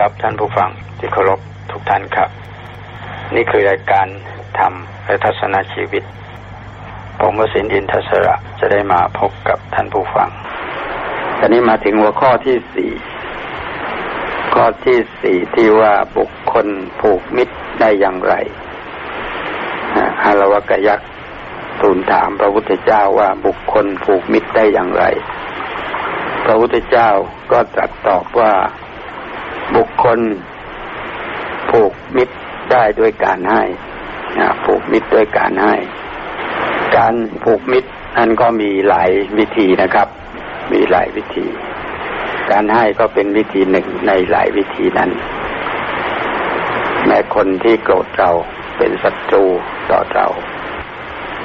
ครับท่านผู้ฟังที่เคารพทุกท่านครับ นี่คือรายการธรรมและทัศนชีวิต ผมวสินอินทศระจะได้มาพบกับท่านผู้ฟังตอนนี้มาถึงหัวข้อที่สี่ข้อที่สี่ที่ว่าบุคคลผูกมิตรได้อย่างไรอารวกยักษ์ทูลถามพระพุทธเจ้าว่าบุคคลผูกมิตรได้อย่างไร พระพุทธเจ้าก็ตรัสตอบว่า บุคคลผูกมิตรได้ด้วยการให้ผูกมิตรด้วยการให้ การผูกมิตรนั้นก็มีหลายวิธีนะครับ มีหลายวิธี การให้ก็เป็นวิธีหนึ่งในหลายวิธีนั้น แม้คนที่โกรธเราเป็นศัตรูต่อเรา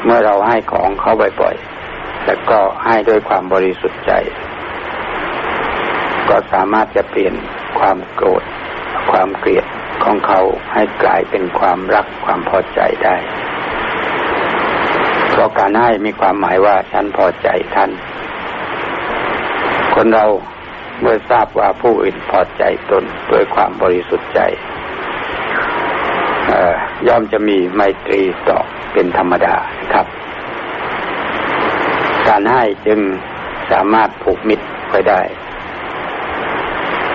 เมื่อเราให้ของเขาบ่อยๆแล้วก็ให้ด้วยความบริสุทธิ์ใจ ก็สามารถจะเปลี่ยนความโกรธ ความเกลียดของเขาให้กลายเป็นความรักความพอใจได้ เพราะการให้มีความหมายว่าฉันพอใจท่าน คนเราเมื่อทราบว่าผู้อื่นพอใจตนด้วยความบริสุทธิ์ใจย่อมจะมีไมตรีต่อเป็นธรรมดาครับ การให้จึงสามารถผูกมิตรไว้ได้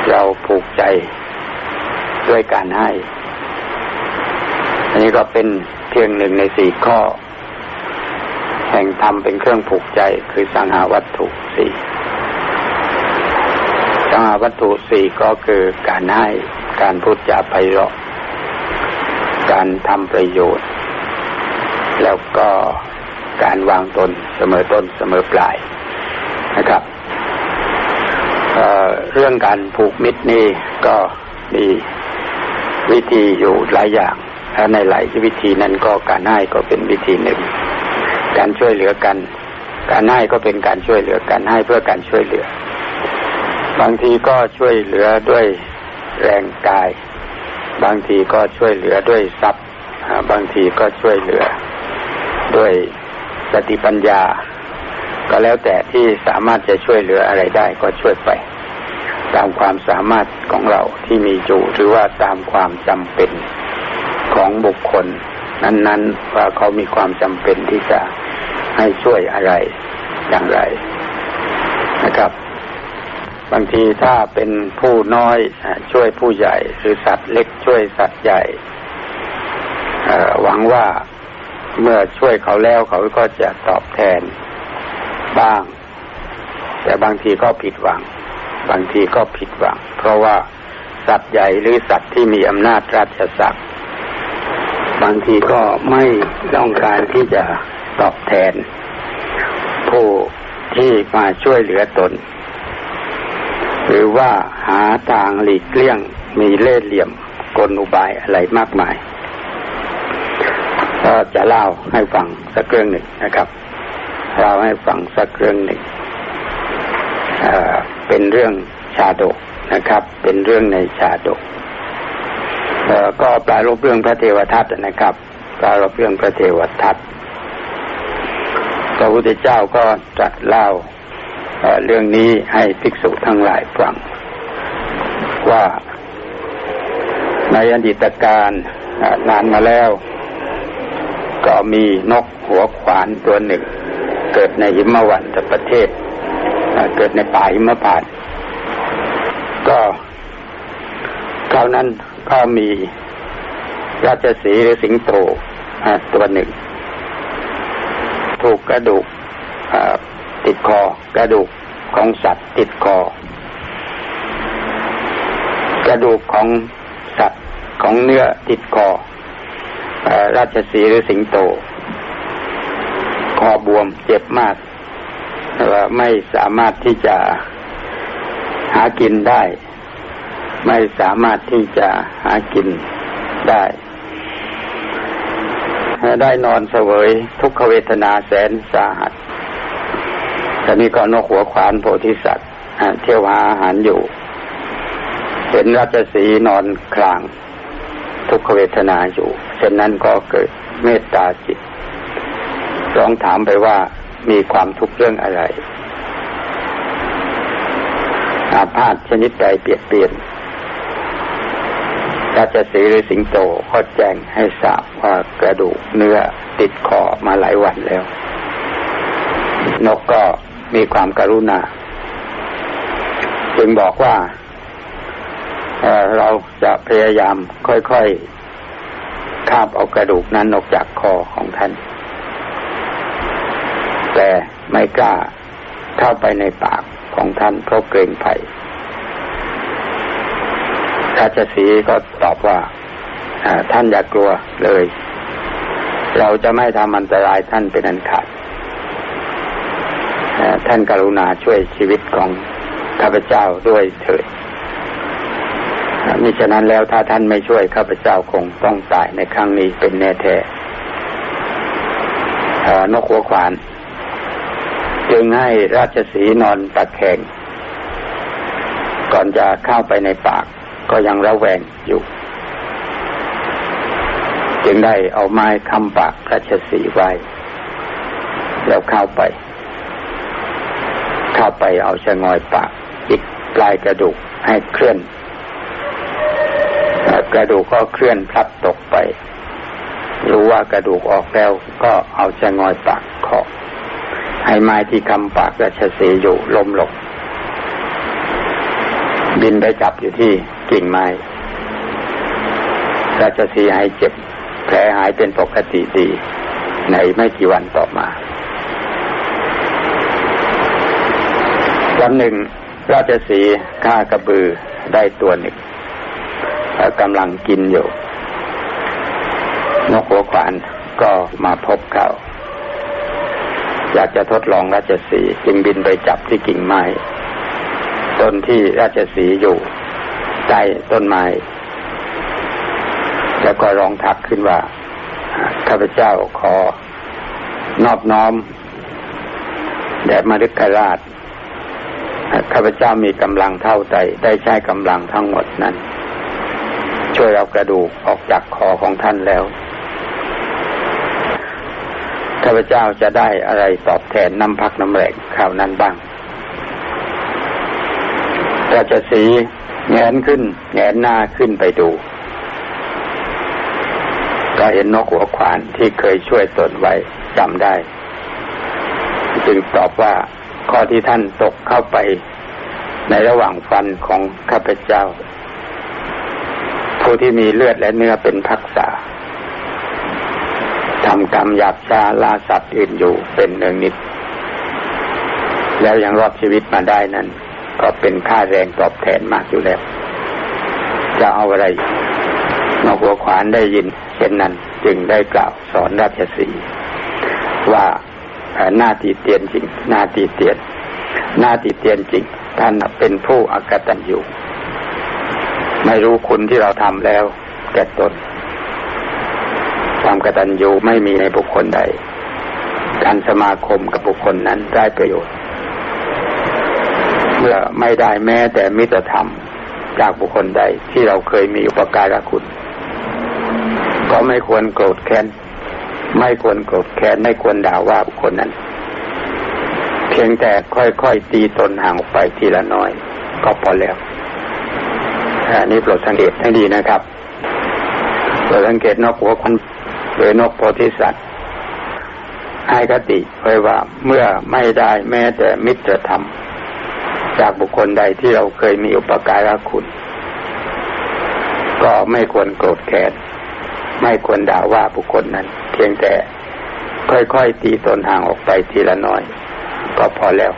เราผูกใจด้วยการให้ อันนี้ก็เป็นเพียงหนึ่งในสี่ข้อ แห่งธรรมเป็นเครื่องผูกใจคือสังหาวัตถุสี่สังหาวัตถุสี่ก็คือการให้การพูดจาไพเราะ การทำประโยชน์ แล้วก็การวางตนเสมอต้นเสมอปลายนะครับ เรื่องการผูกมิตรนี่ก็มีวิธีอยู่หลายอย่างและในหลายวิธีนั้นก็การให้ก็เป็นวิธีหนึ่ง การช่วยเหลือกัน การให้ก็เป็นการช่วยเหลือกันให้เพื่อการช่วยเหลือ บางทีก็ช่วยเหลือด้วยแรงกาย บางทีก็ช่วยเหลือด้วยทรัพย์ บางทีก็ช่วยเหลือ ด้วยสติปัญญา ก็แล้วแต่ที่สามารถจะช่วยเหลืออะไรได้ก็ช่วยไป ตามความสามารถของเราที่มีอยู่หรือว่าตามความจำเป็นของบุคคล นั้นๆว่าเขามีความจำเป็นที่จะให้ช่วยอะไรอย่างไรนะครับ บางทีถ้าเป็นผู้น้อยช่วยผู้ใหญ่ หรือสัตว์เล็กช่วยสัตว์ใหญ่หวังว่าเมื่อช่วยเขาแล้วเขาก็จะตอบแทนบ้าง แต่บางทีก็ผิดหวัง บางทีก็ผิดหวัง เพราะว่าสัตว์ใหญ่หรือสัตว์ที่มีอำนาจราชศักดิ์บางทีก็ไม่ต้องการที่จะตอบแทน ผู้ที่มาช่วยเหลือตน หรือว่าหาทางหลีกเลี่ยงมีเล่ห์เหลี่ยมกลอุบายอะไรมากมาย ก็จะเล่าให้ฟังสักเรื่องหนึ่งนะครับเราให้ฟังสักเรื่องหนึ่งอ่า เป็นเรื่องชาดกนะครับ เป็นเรื่องในชาดกก็ปลารบเรื่องพระเทวทัตนะครับปลารบเรื่องพระเทวทัตพระพุทธเจ้าก็ตรัสเล่าเรื่องนี้ให้ภิกษุทั้งหลายฟัง ว่าในอดีตการนานมาแล้ว ก็มีนกหัวขวานตัวหนึ่ง เกิดในหิมวันประเทศ เกิดในป่าหิมพานก็คราวนั้นก็มีราชสีหรือสิงโตตัวหนึ่ง ถูกกระดูกติดคอกระดูกของสัตว์ติดคอ กระดูกของสัตว์ของเนื้อติดคอราชสีหรือสิงโต คอบวมเจ็บมาก ว่าไม่สามารถที่จะหากินได้ ไม่สามารถที่จะหากินได้ได้นอนเสวยทุกขเวทนาแสนสาหัสตอนนี้ก็นกหัวขวานโพธิสัตว์เที่ยวหาอาหารอยู่ เห็นราชสีนอนคลาง ทุกขเวทนาอยู่เช่นนั้นก็เกิดเมตตาจิตร้องถามไปว่า มีความทุกข์เรื่องอะไร อาพาธชนิดใดเปลี่ยนเปลี่ยนราชสีหรือสิงโตก็แจ้งให้ทราบว่ากระดูกเนื้อติดคอมาหลายวันแล้ว นกก็มีความกรุณา จึงบอกว่าเเราจะพยายามค่อยๆคาบเอากระดูกนั้นออกจากคอของท่าน แต่ไม่กล้าเข้าไปในปากของท่านเพราะเกรงภัยราชสีก็ตอบว่าท่านอย่ากลัวเลย เราจะไม่ทำอันตรายท่านเป็นอันขาดท่านกรุณาช่วยชีวิตของข้าพเจ้าด้วยเถิดมิฉะนั้นแล้วถ้าท่านไม่ช่วยข้าพเจ้าคงต้องตายในครั้งนี้เป็นแน่แท้นกหัวขวาน จึงให้ราชสีนอนตะแคง ก่อนจะเข้าไปในปากก็ยังระแวงอยู่ จึงได้เอาไม้คำปากราชสีไว้ แล้วเข้าไป เข้าไปเอาชะงอยปากจิกปลายกระดูกให้เคลื่อนกระดูกก็เคลื่อนพลัดตกไป รู้ว่ากระดูกออกแล้วก็เอาชะงอยปากเคาะ ให้ไม้ที่คำปากราชสีอยู่ล้มลงบินไปจับอยู่ที่กิ่งไม้ราชสีหายเจ็บ แผลหายเป็นปกติดี ในไม่กี่วันต่อมา วันหนึ่ง ราชสีฆ่ากระบือได้ตัวหนึ่งกำลังกินอยู่ นกหัวขวานก็มาพบเขา อยากจะทดลองราชสีจึงบินไปจับที่กิ่งไม้ต้นที่ราชสีอยู่ใต้ต้นไม้แล้วก็ร้องทักขึ้นว่าข้าพเจ้าขอนอบน้อมแด่มฤคราชข้าพเจ้ามีกำลังเท่าใดได้ใช้กำลังทั้งหมดนั้น ช่วยเอากระดูกออกจากคอของท่านแล้วาพเจ้าจะได้อะไรตอบแทนน้ำพักน้ำแรงข่าวนั้นบ้างราชสีแงนขึ้นแงนหน้าขึ้นไปดู ก็เห็นนกหัวขวานที่เคยช่วยตนไว้จำได้ จึงตอบว่าข้อที่ท่านตกเข้าไปในระหว่างฟันของข้าพเจ้า ผู้ที่มีเลือดและเนื้อเป็นพักษา ทำกรรมหยาบช้าลาสัตว์อื่นอยู่เป็นเนืองนิด แล้วยังรอดชีวิตมาได้นั้น ก็เป็นค่าแรงตอบแทนมากอยู่แล้ว จะเอาอะไรนกหัวขวานได้ยินเช่นนั้นจึงได้กล่าวสอนราชสีว่าหน้าตีเตียนจริง หน้าตีเตียน หน้าตีเตียนจริง ท่านเป็นผู้อากตันอยู่ ไม่รู้คุณที่เราทำแล้วแก่ตน ความกตัญญูไม่มีในบุคคลใด การสมาคมกับบุคคลนั้นได้ประโยชน์ เมื่อไม่ได้แม้แต่มิตรธรรมจากบุคคลใดที่เราเคยมีอุปการะคุณ ก็ไม่ควรโกรธแค้น ไม่ควรโกรธแค้น ไม่ควรด่าว่าบุคคลนั้น เพียงแต่ค่อยๆตีตนห่างออกไปทีละน้อย ก็พอแล้วอันนี้โปรดสังเกตให้ดีนะครับโปรดสังเกตนอกหัวคน หรือนกโพธิสัตว์ให้กติไว้ว่าเมื่อไม่ได้แม้แต่มิตรธรรม จากบุคคลใดที่เราเคยมีอุปการะคุณ ก็ไม่ควรโกรธแค้นไม่ควรด่าว่าบุคคลนั้น เพียงแต่ค่อยๆตีตนห่างออกไปทีละน้อย ก็พอแล้ว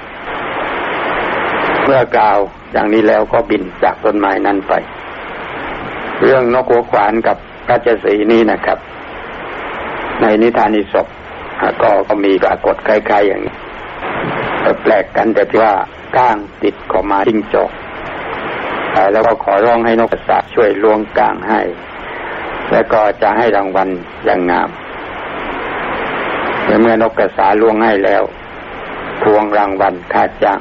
เมื่อกล่าวอย่างนี้แล้วก็บินจากต้นไม้นั้นไป เรื่องนกหัวขวานกับราชสีนี้นะครับ ในนิทานิศก็ก็มีปรากฏคล้ายๆอย่างนี้แปลกกันแต่ที่ว่าก้างติดขอมาจิ้งจกแล้วก็ขอร้องให้นกกระสาช่วยล้วงก้างให้ แล้วก็จะให้รางวัลอย่างงามเมื่อนกกระสาล้วงให้แล้วทวงรางวัลค่าจ้าง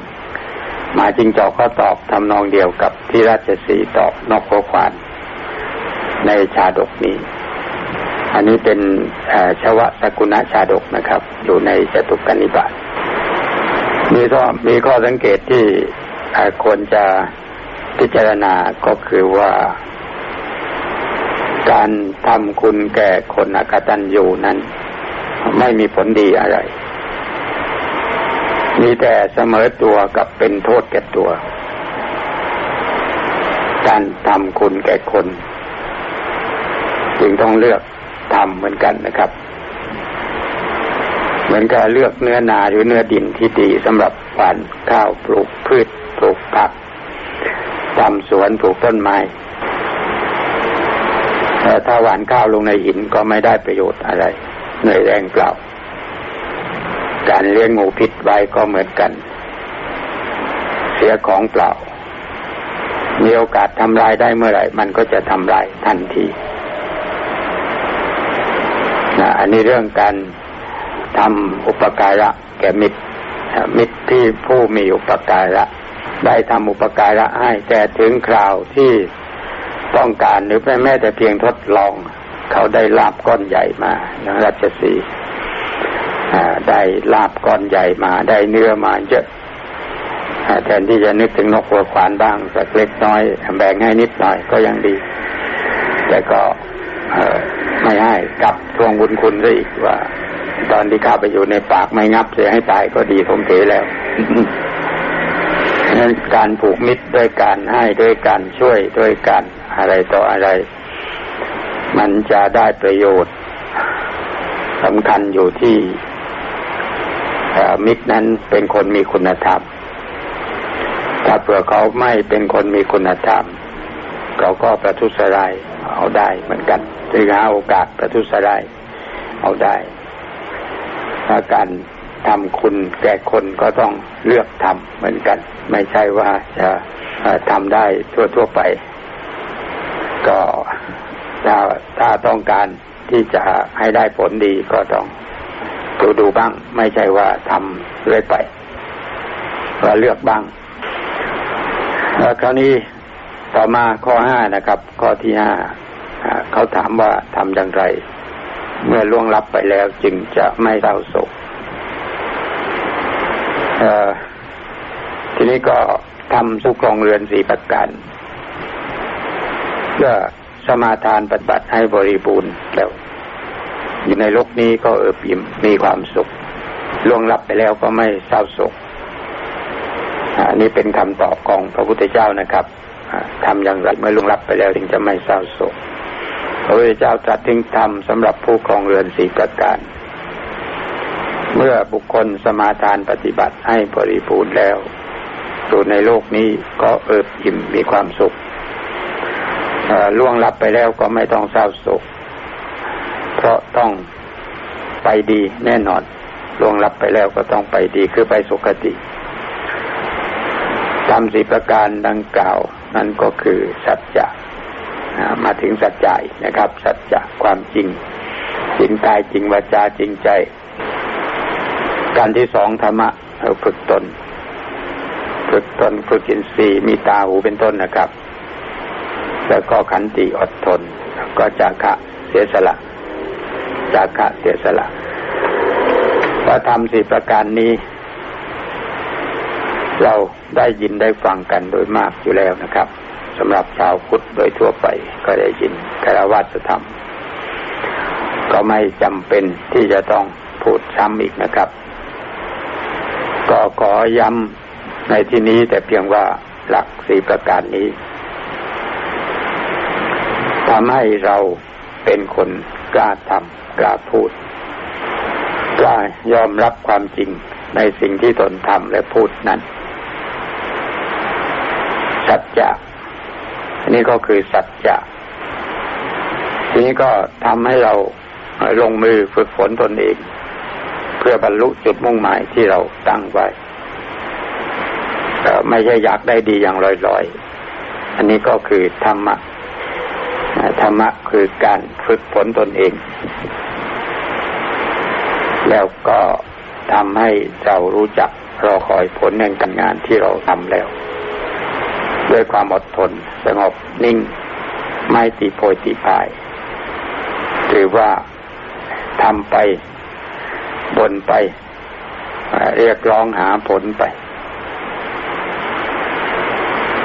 มาจิงจอกก็ตอบทำนองเดียวกับที่ราชสีตอบนกโคควานในชาดกนี้ อันนี้เป็นชวะสกุณชาดกนะครับ อยู่ในจตุกนิบาตมีข้อมีข้อสังเกตที่ควรจะพิจารณาก็คือว่า การทำคุณแก่คนอกตันอยู่นั้น ไม่มีผลดีอะไร มีแต่เสมอตัวกับเป็นโทษแก่ตัว การทำคุณแก่คน จึงต้องเลือก ทำเหมือนกันนะครับ เหมือนกับเลือกเนื้อนาหรือเนื้อดินที่ดีสำหรับฝันข้าวปลูกพืชปลูกผักทำสวนปลูกต้นไม้แต่ถ้าหวานข้าวลงในหินก็ไม่ได้ประโยชน์อะไรเหนื่อยแรงเปล่า การเลี้ยงงูพิษไว้ก็เหมือนกัน เสียของเปล่า มีโอกาสทำลายได้เมื่อไหร่ มันก็จะทำลายทันที อันนี้เรื่องการทำอุปการะแก่มิตร มิตรที่ผู้มีอุปการะ ได้ทำอุปการะให้แต่ถึงคราวที่ต้องการหรือแม้แต่เพียงทดลอง เขาได้ลาบก้อนใหญ่มาอย่างราชสีได้ลาบก้อนใหญ่มา ได้เนื้อมาเยอะแทนที่จะนึกถึงนกหัวขวานบ้างสักเล็กน้อยแบ่งให้นิดหน่อยก็ยังดี แต่ก็ ไม่ให้กลับทวงบุญคุณซะอีกว่า ตอนที่ข้าไปอยู่ในปากไม่งับเสียให้ตายก็ดีผมเทแล้วนั้นการผูกมิตรด้วยการให้ด้วยการช่วยด้วยการอะไรต่ออะไร มันจะได้ประโยชน์สำคัญอยู่ที่มิตรนั้นเป็นคนมีคุณธรรม ถ้าเผื่อเขาไม่เป็นคนมีคุณธรรม เขาก็ประทุษร้ายเอาได้เหมือนกัน ถึงหาโอกาสประทุษร้ายเอาได้ถ้าการทำคุณแก่คนก็ต้องเลือกทำเหมือนกัน ไม่ใช่ว่าจะทำได้ทั่วๆไป ก็ถ้าถ้าต้องการที่จะให้ได้ผลดีก็ต้องดูดูบ้าง ไม่ใช่ว่าทำเรื่อยไปว่าเลือกบ้างแล้วคราวนี้ต่อมาข้อห้านะครับ ข้อที่ห้า เขาถามว่าทำอย่างไร เมื่อล่วงลับไปแล้วจึงจะไม่เศร้าโศกทีนี้ก็ทำสุกรองเรือนสีประการเพื่อสมาทานปฏิบัติให้บริบูรณ์แล้ว อยู่ในโลกนี้ก็เอิบอิ่มมีความสุขล่วงลับไปแล้วก็ไม่เศร้าโศกอันนี้เป็นคำตอบของพระพุทธเจ้านะครับทำอย่างไรเมื่อล่วงลับไปแล้วถึงจะไม่เศร้าโศก พระพุทธเจ้าตรัสถึงธรรมสำหรับผู้ครองเรือนสีประการ เมื่อบุคคลสมาทานปฏิบัติให้บริบูรณ์แล้วอยู่ในโลกนี้ก็เอิบอิ่มมีความสุขล่วงลับไปแล้วก็ไม่ต้องเศร้าโศก เพราะต้องไปดีแน่นอนล่วงลับไปแล้วก็ต้องไปดีคือไปสุคติทำสิประการดังกล่าว นั่นก็คือสัจจะ มาถึงสัจจะนะครับ สัจจะความจริงจริงกายจริงวาจาจริงใจ การที่สองธรรมะเราฝึกตน ฝึกตนฝึกอินทรีย์มีตาหูเป็นต้นนะครับ แล้วก็ขันติอดทน ก็จาคะเสียสละจาคะเสียสละพระธรรมสี่ประการนี้ เราได้ยินได้ฟังกันโดยมากอยู่แล้วนะครับ สำหรับชาวพุทธโดยทั่วไปก็ได้ยินคารวะธรรม ก็ไม่จำเป็นที่จะต้องพูดซ้ำอีกนะครับ ก็ขอย้ำในที่นี้แต่เพียงว่าหลักสี่ประการนี้ทำให้เราเป็นคนกล้าทำกล้าพูดกล้ายอมรับความจริงในสิ่งที่ตนทำและพูดนั้นสัจจะ นนี้ก็คือสัจจะทีนี้ก็ทำให้เราลงมือฝึกฝนตนเอง เพื่อบรรลุจุดมุ่งหมายที่เราตั้งไว้ไม่ใช่อยากได้ดีอย่างลอยๆ อันนี้ก็คือธรรมะ ธรรมะคือการฝึกฝนตนเอง แล้วก็ทำให้เรารู้จักรอคอยผลแห่งการงานที่เราทำแล้ว ด้วยความอดทน สงบนิ่ง ไม่ตีโพยตีพาย หรือว่าทำไปบนไป เรียกร้องหาผลไป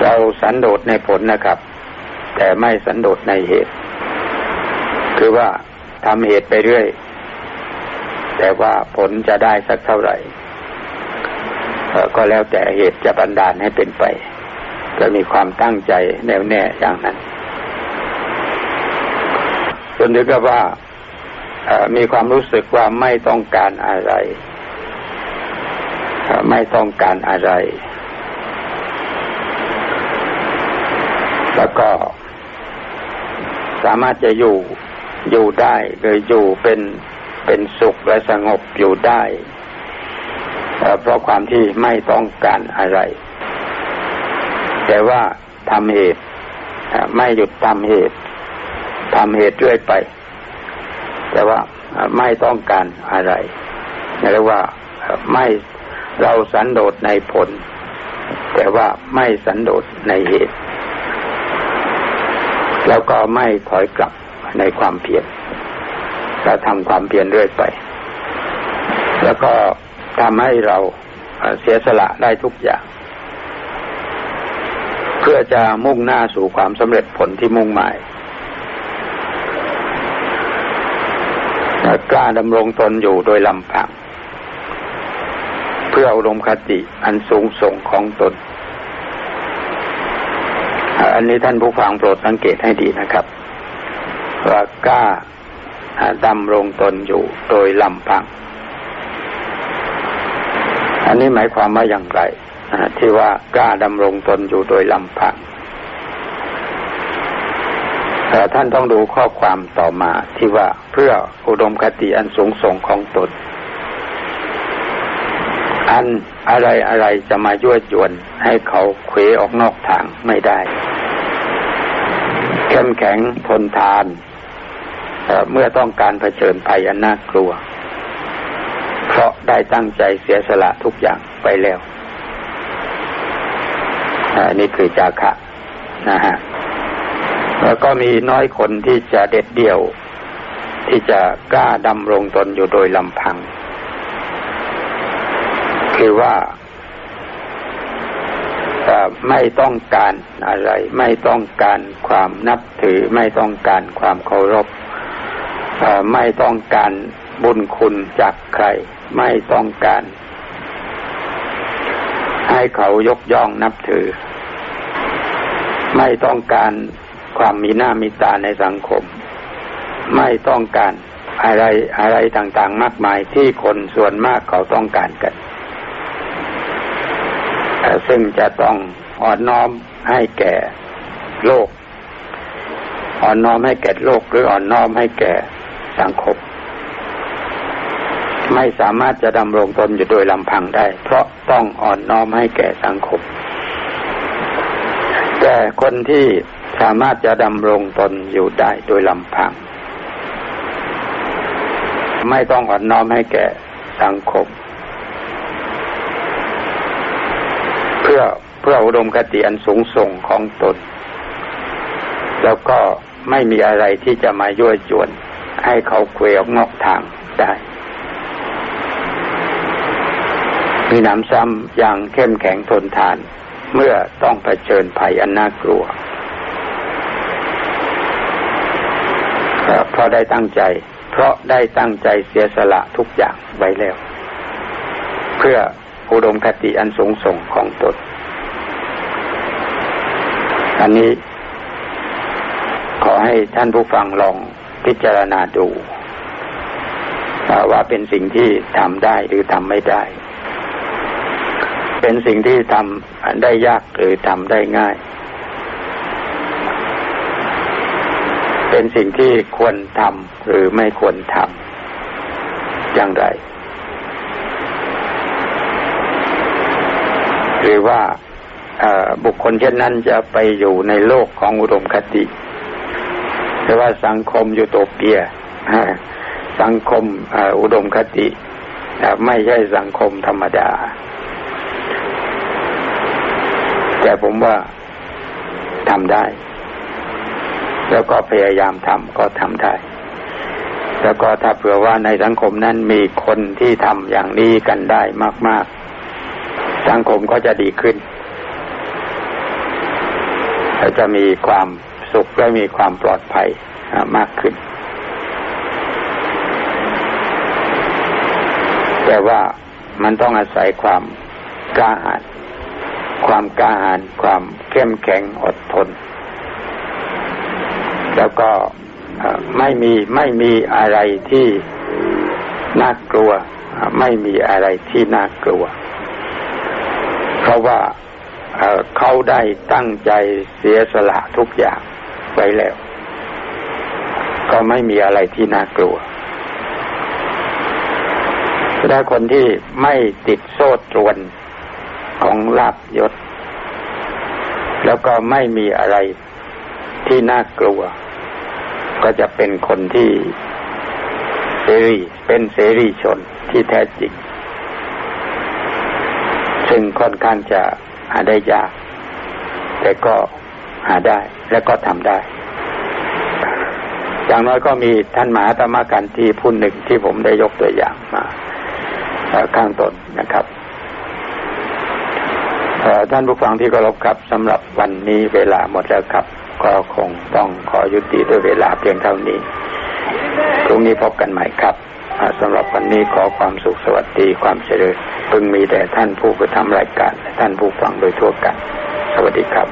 เราสันโดษในผลนะครับ แต่ไม่สันโดษในเหตุ คือว่าทำเหตุไปเรื่อย แต่ว่าผลจะได้สักเท่าไหร่ก็แล้วแต่เหตุจะบันดาลให้เป็นไป ก็มีความตั้งใจแน่วแน่อย่างนั้นจนถึงกับว่ามีความรู้สึกว่าไม่ต้องการอะไร ไม่ต้องการอะไร แล้วก็สามารถจะอยู่อยู่ได้โดยอยู่เป็นเป็นสุขและสงบอยู่ได้เพราะความที่ไม่ต้องการอะไร แต่ว่าทำเหตุไม่หยุดทำเหตุทำเหตุเรื่อยไป แต่ว่าไม่ต้องการอะไรเรียกว่าไม่เราสันโดษในผล แต่ว่าไม่สันโดษในเหตุ แล้วก็ไม่ถอยกลับในความเพียรจะทำความเพียรเรื่อยไป แล้วก็ทำให้เราเสียสละได้ทุกอย่าง พื่อจะมุ่งหน้าสู่ความสำเร็จผลที่มุ่งหมายกล้าดำรงตนอยู่โดยลำพังเพื่ออารมคติอันสูงส่งของตน อันนี้ท่านผู้ฟังโปรดสังเกตให้ดีนะครับ ว่ากล้าดำรงตนอยู่โดยลำพัง อันนี้หมายความว่าอย่างไร ที่ว่ากล้าดำรงตนอยู่โดยลำพังแต่ท่านต้องดูข้อความต่อมาที่ว่าเพื่ออุดมคติอันสูงส่งของตน อันอะไรอะไรจะมายั่วยวนให้เขาเควออกนอกทางไม่ได้ เข้มแข็งทนทาน เมื่อต้องการเผชิญภัยอันน่ากลัว เพราะได้ตั้งใจเสียสละทุกอย่างไปแล้ว นี่คือจาคะนะฮะแล้วก็มีน้อยคนที่จะเด็ดเดี่ยว ที่จะกล้าดำรงตนอยู่โดยลำพัง คือว่าไม่ต้องการอะไร ไม่ต้องการความนับถือ ไม่ต้องการความเคารพไม่ต้องการบุญคุณจากใคร ไม่ต้องการ ให้เขายกย่องนับถือ ไม่ต้องการความมีหน้ามีตาในสังคม ไม่ต้องการอะไรอะไรต่างๆ มากมายที่คนส่วนมากเขาต้องการกัน ซึ่งจะต้องอ่อนน้อมให้แก่โลก อ่อนน้อมให้แก่โลกหรืออ่อนน้อมให้แก่สังคม ไม่สามารถจะดำรงตนอยู่โดยลำพังได้ เพราะต้องอ่อนน้อมให้แก่สังคม แต่คนที่สามารถจะดำรงตนอยู่ได้โดยลำพัง ไม่ต้องอ่อนน้อมให้แก่สังคม เพื่อเพื่ออุดมคติอันสูงส่งของตน แล้วก็ไม่มีอะไรที่จะมายั่วยวนให้เขาเควยออกนอกทางได้มีน้ำซ้ำอย่างเข้มแข็งทนทาน เมื่อต้องเผชิญภัยอันน่ากลัวเพราะได้ตั้งใจ เพราะได้ตั้งใจเสียสละทุกอย่างไว้แล้ว เพื่ออุดมคติอันสูงส่งของตน อันนี้ ขอให้ท่านผู้ฟังลองพิจารณาดูว่าเป็นสิ่งที่ทำได้หรือทำไม่ได้ เป็นสิ่งที่ทำได้ยากหรือทำได้ง่าย เป็นสิ่งที่ควรทำหรือไม่ควรทำอย่างไร หรือว่าบุคคลเช่นนั้นจะไปอยู่ในโลกของอุดมคติหรือว่าสังคมยูโตเปีย สังคมอุดมคติ ไม่ใช่สังคมธรรมดา แต่ผมว่าทำได้ แล้วก็พยายามทำก็ทำได้ แล้วก็ถ้าเผื่อว่าในสังคมนั้นมีคนที่ทำอย่างนี้กันได้มาก ๆ สังคมก็จะดีขึ้นเราจะมีความสุขและมีความปลอดภัยมากขึ้น แต่ว่ามันต้องอาศัยความกล้าหาญ ความกล้าหาญความเข้มแข็งอดทน แล้วก็ไม่มีไม่มีอะไรที่น่ากลัว ไม่มีอะไรที่น่ากลัว เพราะว่าเขาได้ตั้งใจเสียสละทุกอย่างไว้แล้ว ก็ไม่มีอะไรที่น่ากลัวถ้าคนที่ไม่ติดโซ่ตรวน ของลาบยศ แล้วก็ไม่มีอะไรที่น่ากลัว ก็จะเป็นคนที่เสรีเป็นเสรีชนที่แท้จริง ซึ่งค่อนข้างจะหาได้ยาก แต่ก็หาได้และก็ทำได้อย่างน้อยก็มีท่านหมหาธรรมกันที่ผู้หนึ่งที่ผมได้ยกตัวอย่างมาข้างต้นนะครับ ท่านผู้ฟังที่เคารพครับสำหรับวันนี้เวลาหมดแล้วครับ ก็คงต้องขอยุติด้วยเวลาเพียงเท่านี้พรุ่งนี้พบกันใหม่ครับสำหรับวันนี้ขอความสุขสวัสดีความเจริญพึงมีแต่ท่านผู้กระทำรายการและท่านผู้ฟังโดยทั่วกัน สวัสดีครับ